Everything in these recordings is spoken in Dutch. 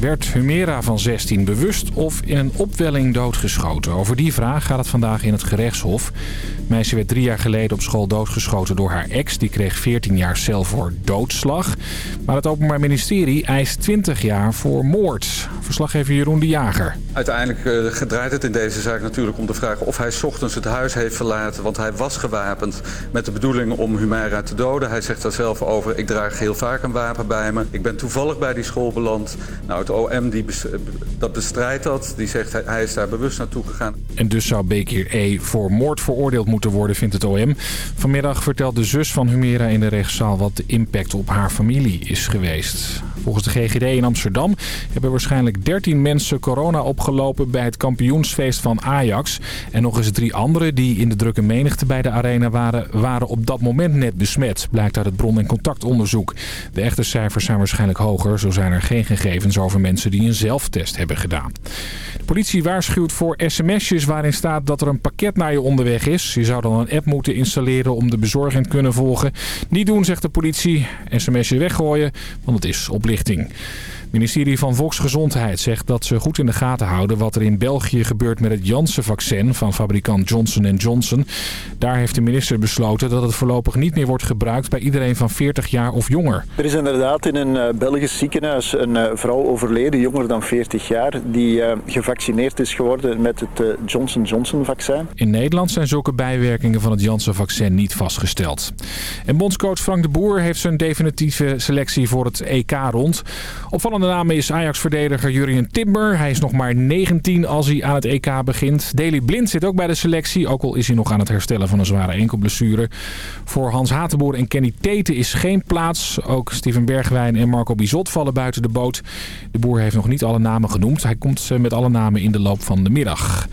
Werd Humera van 16 bewust of in een opwelling doodgeschoten? Over die vraag gaat het vandaag in het gerechtshof. Het meisje werd drie jaar geleden op school doodgeschoten door haar ex. Die kreeg 14 jaar cel voor doodslag. Maar het Openbaar Ministerie eist 20 jaar voor moord. Verslaggever Jeroen de Jager. Uiteindelijk uh, draait het in deze zaak natuurlijk om de vraag of hij ochtends het huis heeft verlaten. Want hij was gewapend met de bedoeling om Humera te doden. Hij zegt daar zelf over, ik draag heel vaak een wapen bij me. Ik ben toevallig bij die school beland. Nou, het OM die dat bestrijdt dat. Die zegt hij, hij is daar bewust naartoe gegaan. En dus zou Bekir E. voor moord veroordeeld moeten worden, vindt het OM. Vanmiddag vertelt de zus van Humera in de rechtszaal wat de impact op haar familie is geweest. Volgens de GGD in Amsterdam hebben waarschijnlijk 13 mensen corona opgelopen bij het kampioensfeest van Ajax. En nog eens drie anderen die in de drukke menigte bij de arena waren, waren op dat moment net besmet. Blijkt uit het bron- en contactonderzoek. De echte cijfers zijn waarschijnlijk hoger. Zo zijn er geen gegevens over mensen die een zelftest hebben gedaan. De politie waarschuwt voor sms'jes waarin staat dat er een pakket naar je onderweg is. Je zou dan een app moeten installeren om de bezorging te kunnen volgen. Niet doen, zegt de politie. sms'je weggooien, want het is oplichting richting. Het ministerie van Volksgezondheid zegt dat ze goed in de gaten houden wat er in België gebeurt met het Janssen-vaccin van fabrikant Johnson Johnson. Daar heeft de minister besloten dat het voorlopig niet meer wordt gebruikt bij iedereen van 40 jaar of jonger. Er is inderdaad in een uh, Belgisch ziekenhuis een uh, vrouw overleden, jonger dan 40 jaar, die uh, gevaccineerd is geworden met het Johnson Johnson-vaccin. In Nederland zijn zulke bijwerkingen van het Janssen-vaccin niet vastgesteld. En bondscoach Frank de Boer heeft zijn definitieve selectie voor het EK rond. Opvallende naam is Ajax-verdediger Jurien Timber. Hij is nog maar 19 als hij aan het EK begint. Daley Blind zit ook bij de selectie, ook al is hij nog aan het herstellen van een zware enkelblessure. Voor Hans Hatenboer en Kenny Tete is geen plaats. Ook Steven Bergwijn en Marco Bizot vallen buiten de boot. De boer heeft nog niet alle namen genoemd. Hij komt met alle namen in de loop van de middag.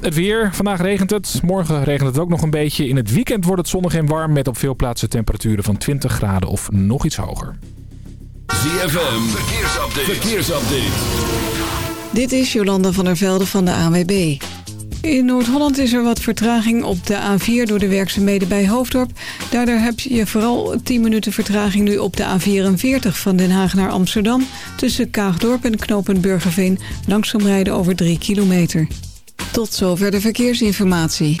Het weer. Vandaag regent het. Morgen regent het ook nog een beetje. In het weekend wordt het zonnig en warm met op veel plaatsen temperaturen van 20 graden of nog iets hoger. ZFM, verkeersupdate. verkeersupdate. Dit is Jolanda van der Velde van de ANWB. In Noord-Holland is er wat vertraging op de A4 door de werkzaamheden bij Hoofddorp. Daardoor heb je vooral 10 minuten vertraging nu op de A44 van Den Haag naar Amsterdam... tussen Kaagdorp en Knopen Burgerveen langzaam rijden over 3 kilometer. Tot zover de verkeersinformatie.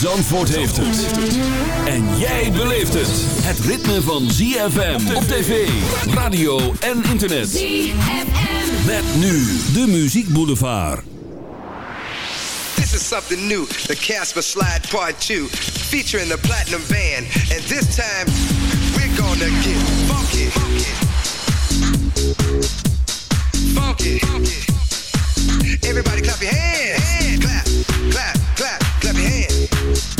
Zandvoort heeft het. En jij beleeft het. Het ritme van ZFM op tv, radio en internet. ZFM. Met nu de Muziek Boulevard. This is something new. The Casper Slide Part 2. Featuring the Platinum Band. And this time, we're gonna get funky. Funky. funky. Everybody clap your hands. Clap, clap, clap, clap Thank you.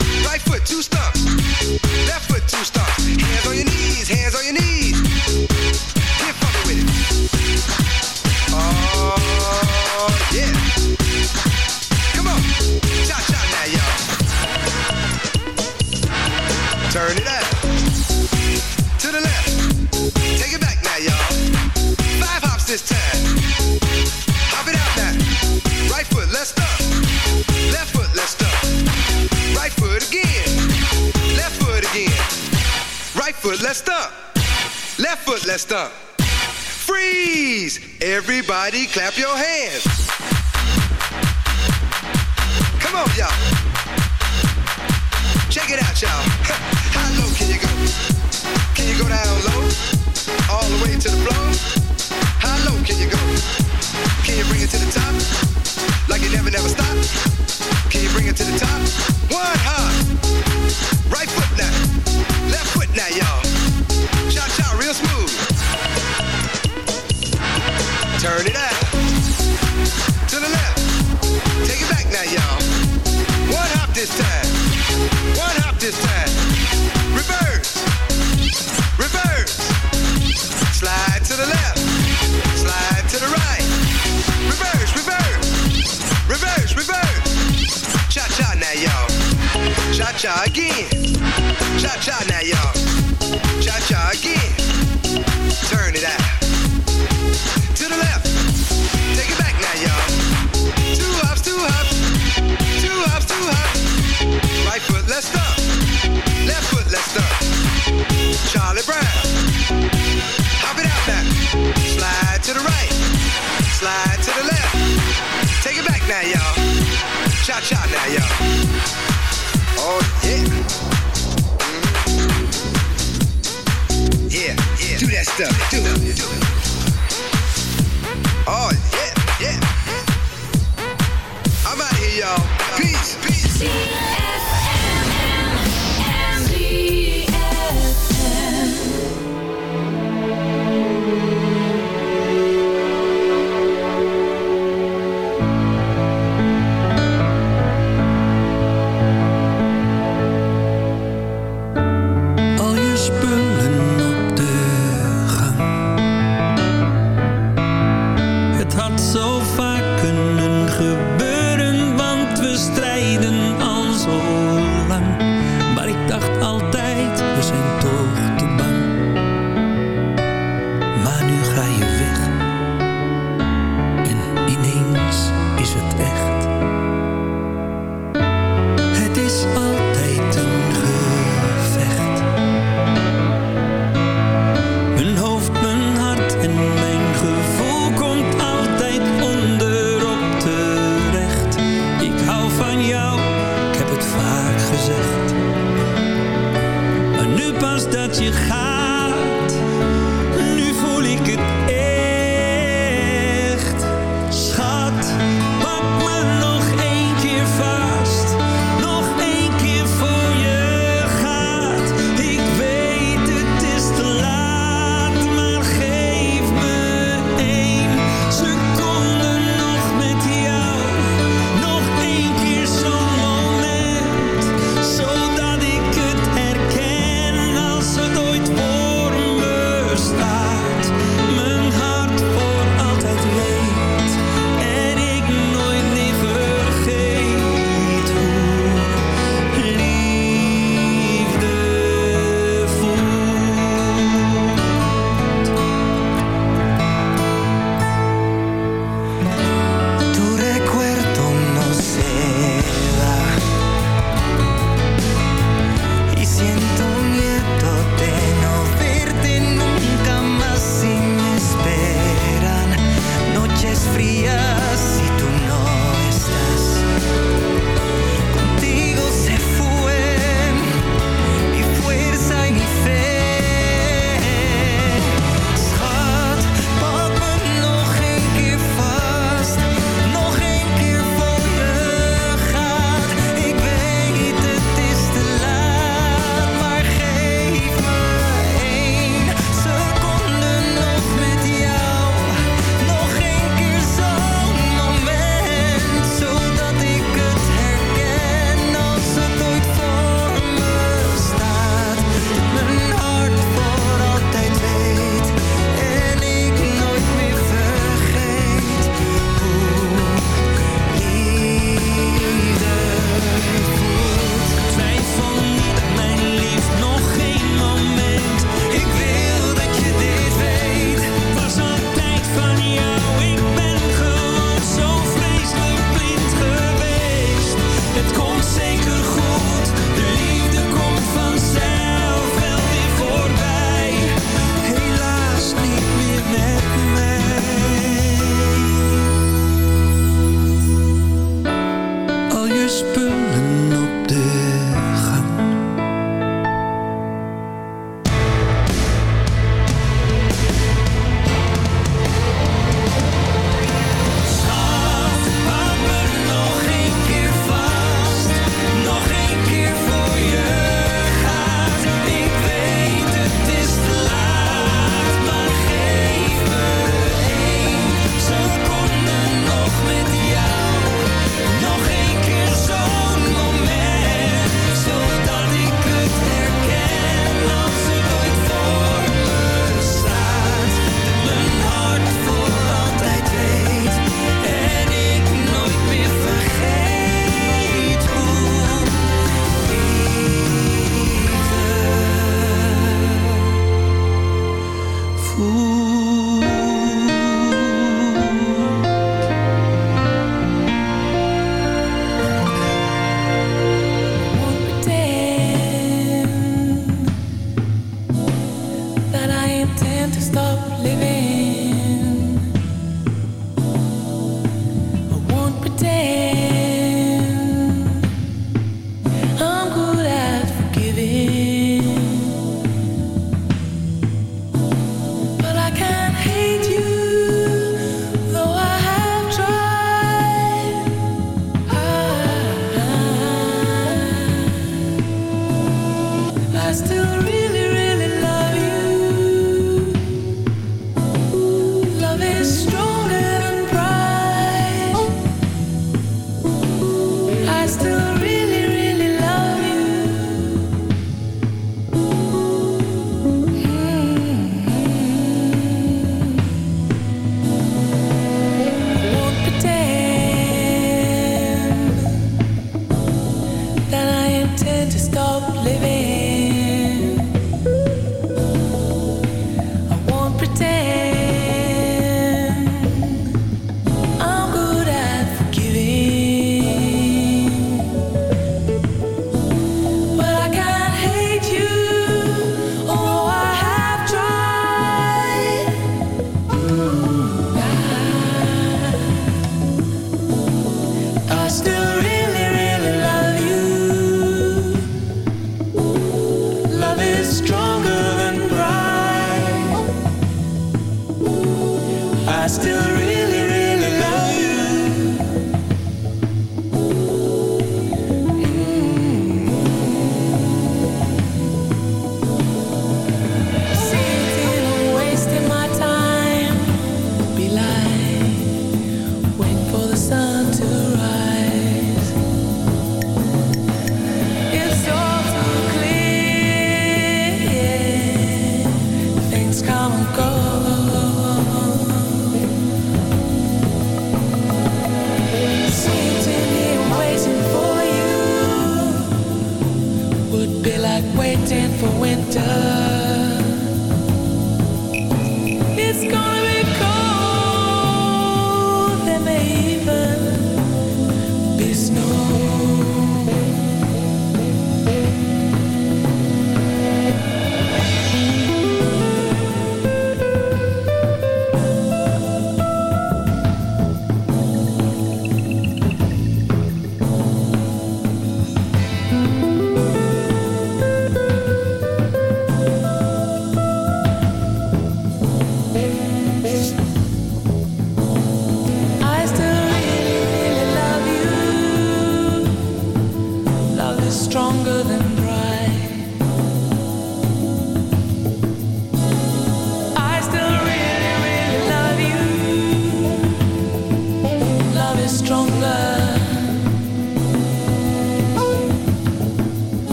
Right foot, two stumps. Left foot, two stumps. Hands on your knees, hands on your knees. foot, let's stomp. Left foot, let's stomp. Freeze! Everybody clap your hands. Come on, y'all. Check it out, y'all. How low can you go?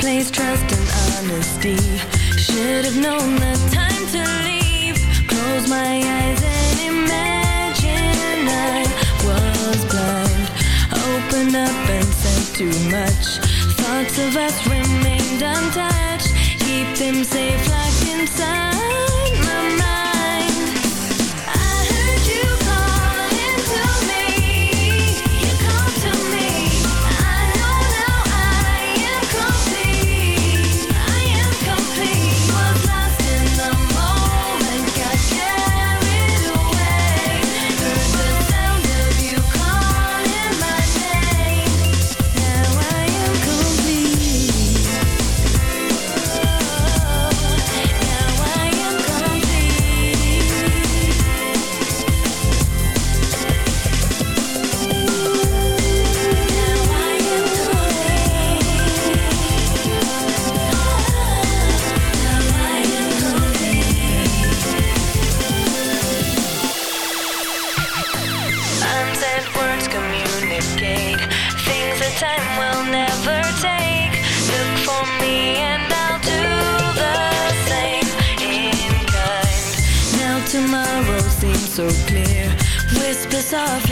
place trust and honesty. Should have known the time to leave. Close my eyes and imagine I was blind. Open up and said too much. Thoughts of us remained untouched. Keep them safe locked inside. off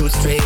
shoot straight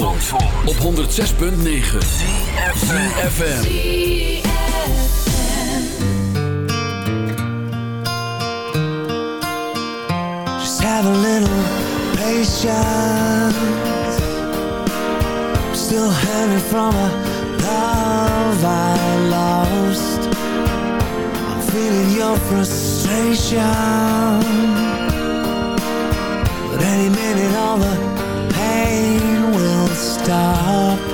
Zandvoort, Zandvoort. op 106.9 CFM Just have a little patience. Still hanging from a love I lost. I'm feeling your frustration. But any minute all the pain will stop.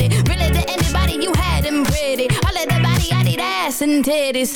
ass and titties.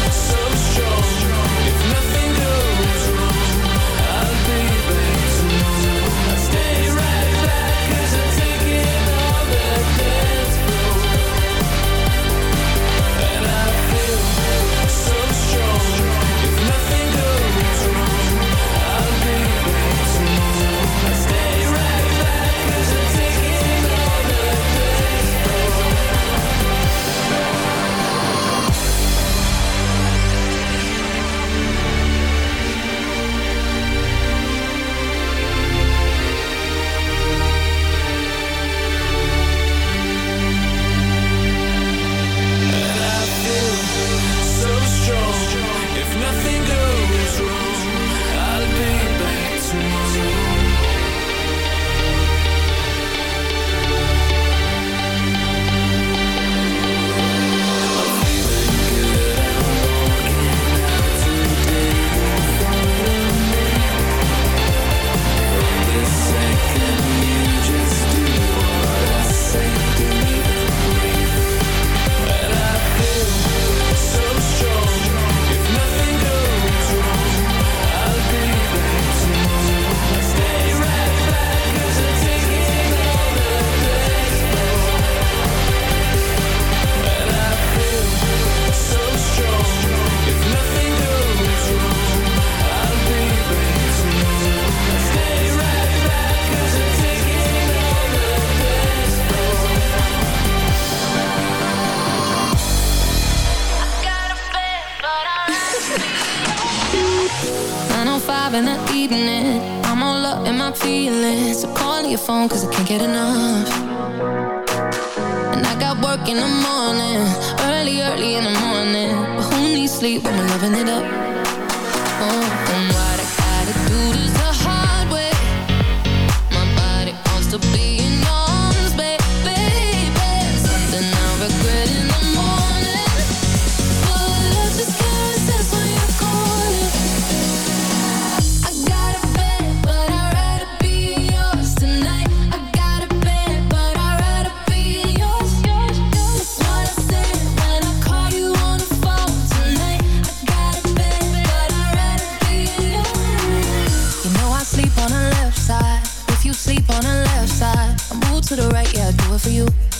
to the right, yeah, I do it for you.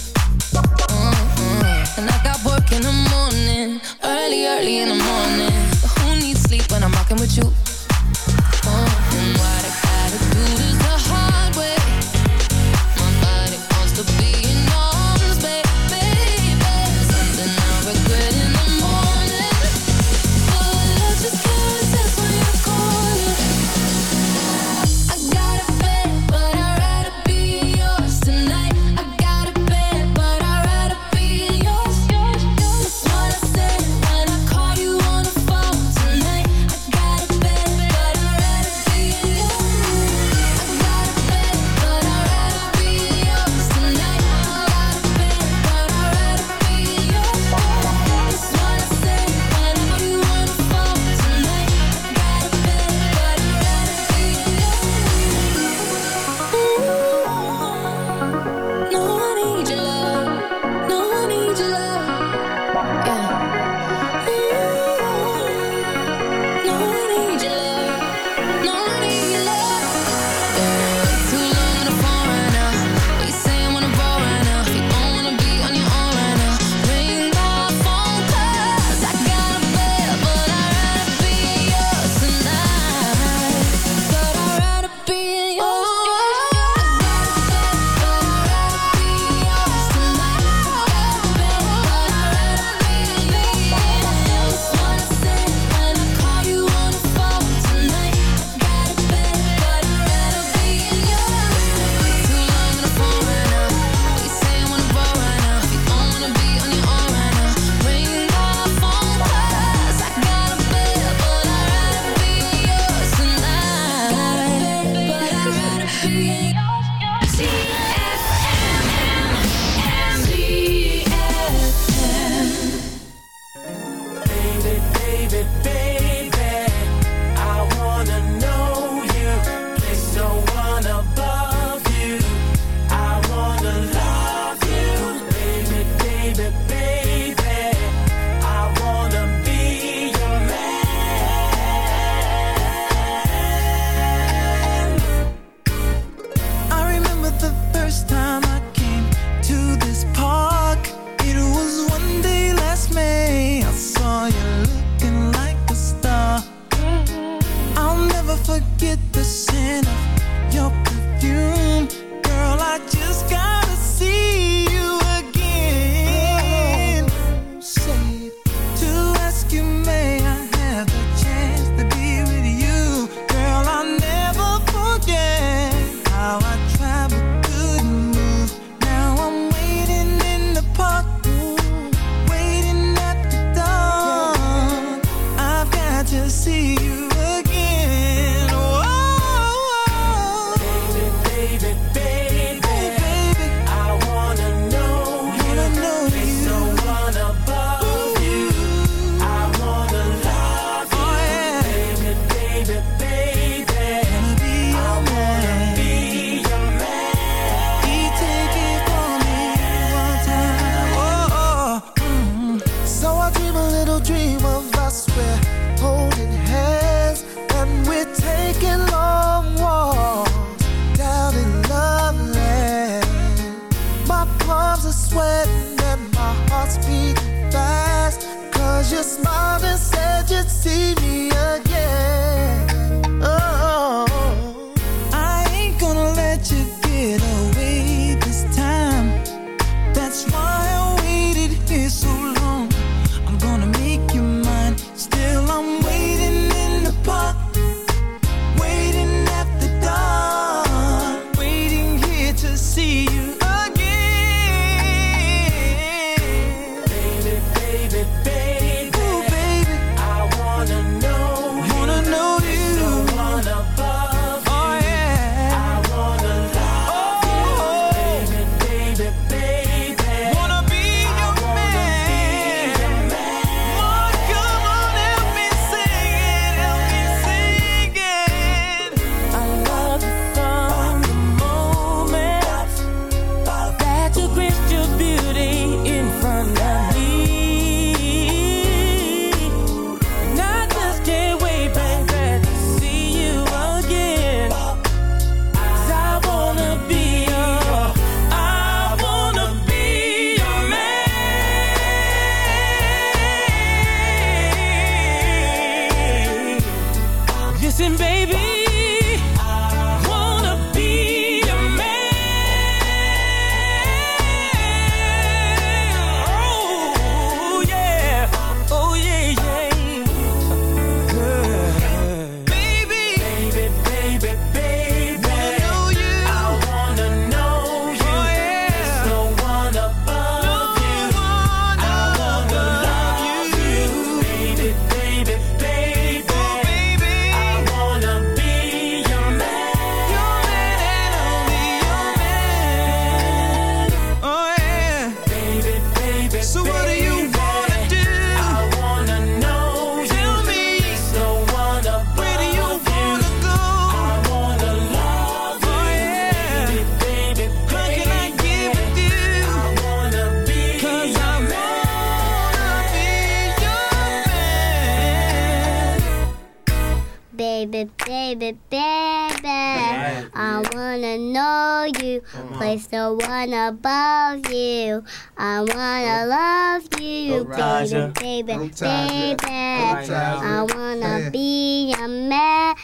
wanna love you. I wanna love you, Raja. baby, baby, baby. I wanna be a man.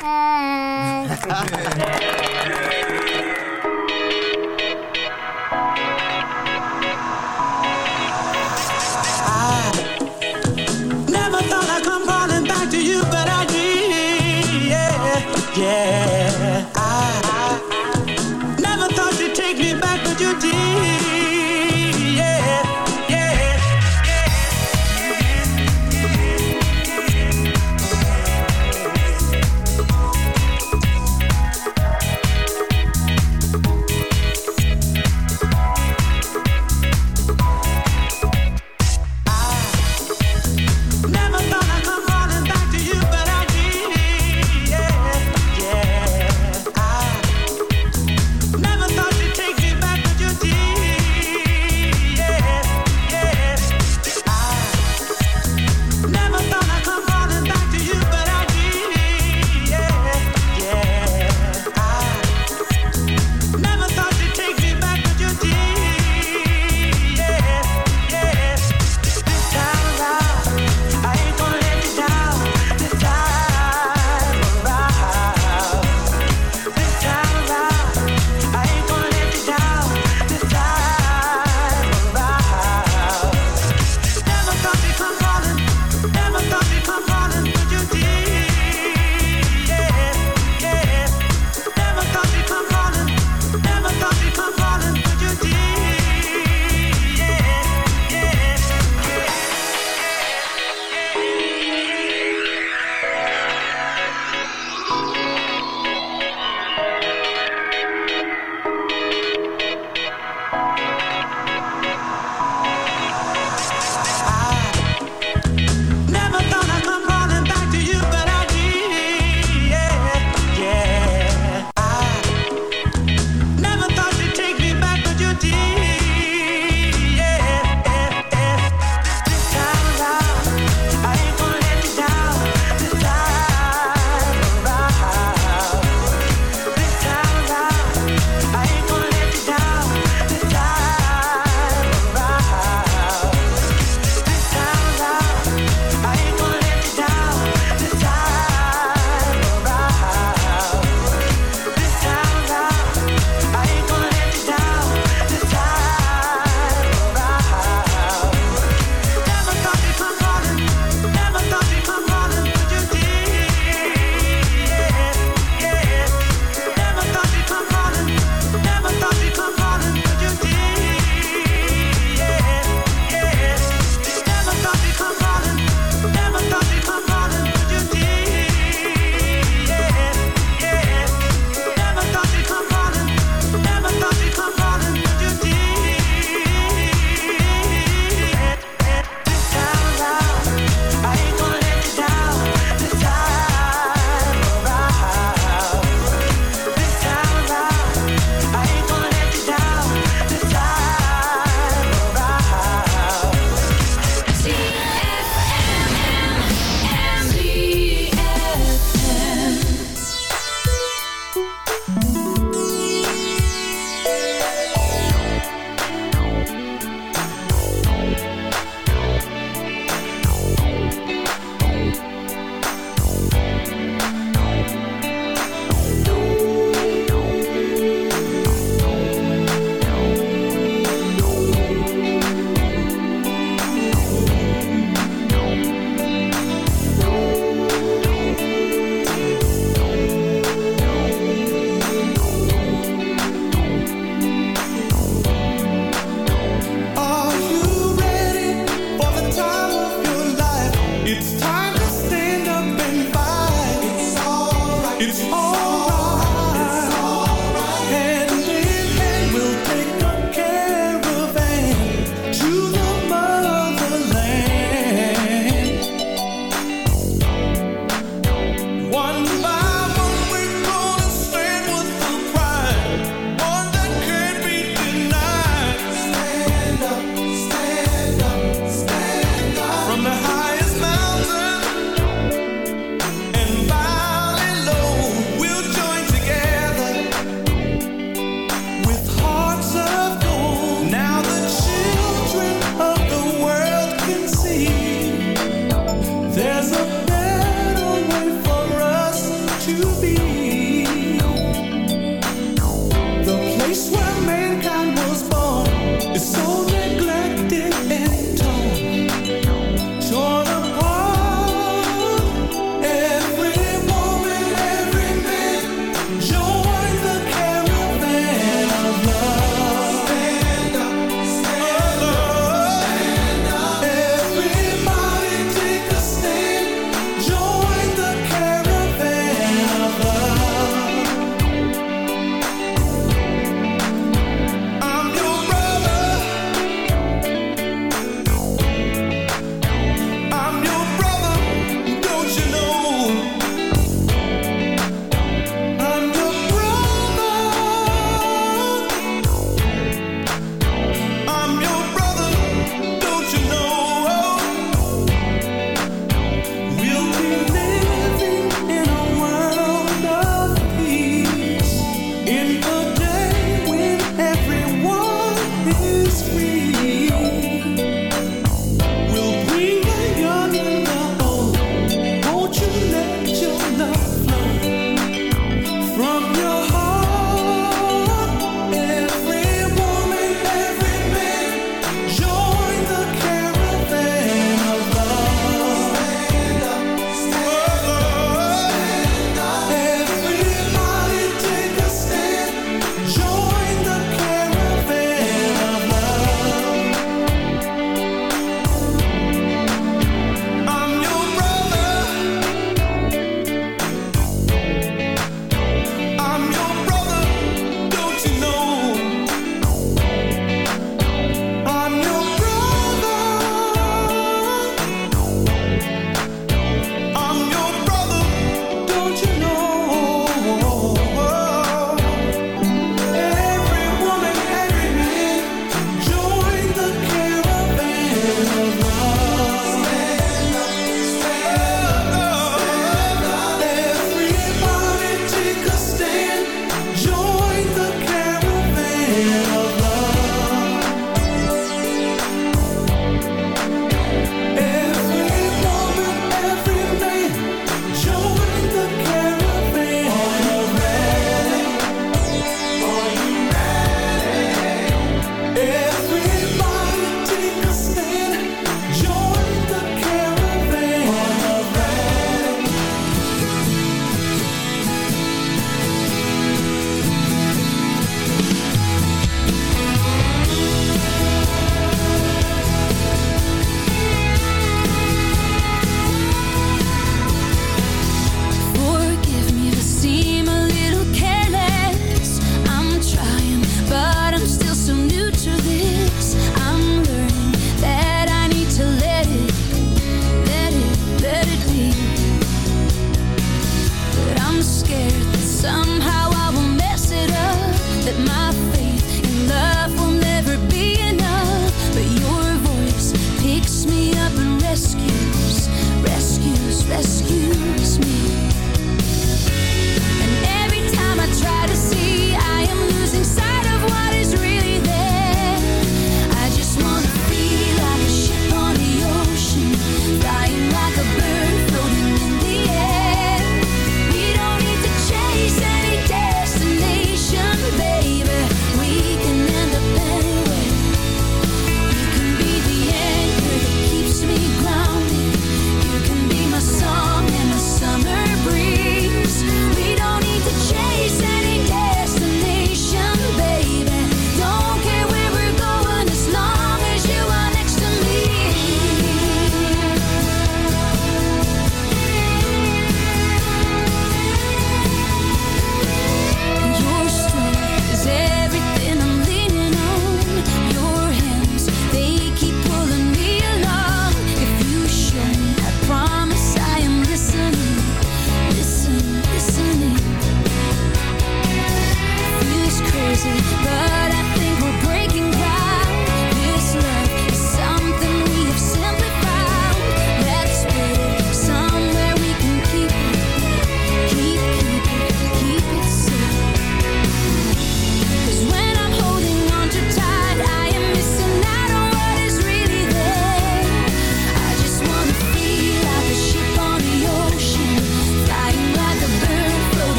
yeah.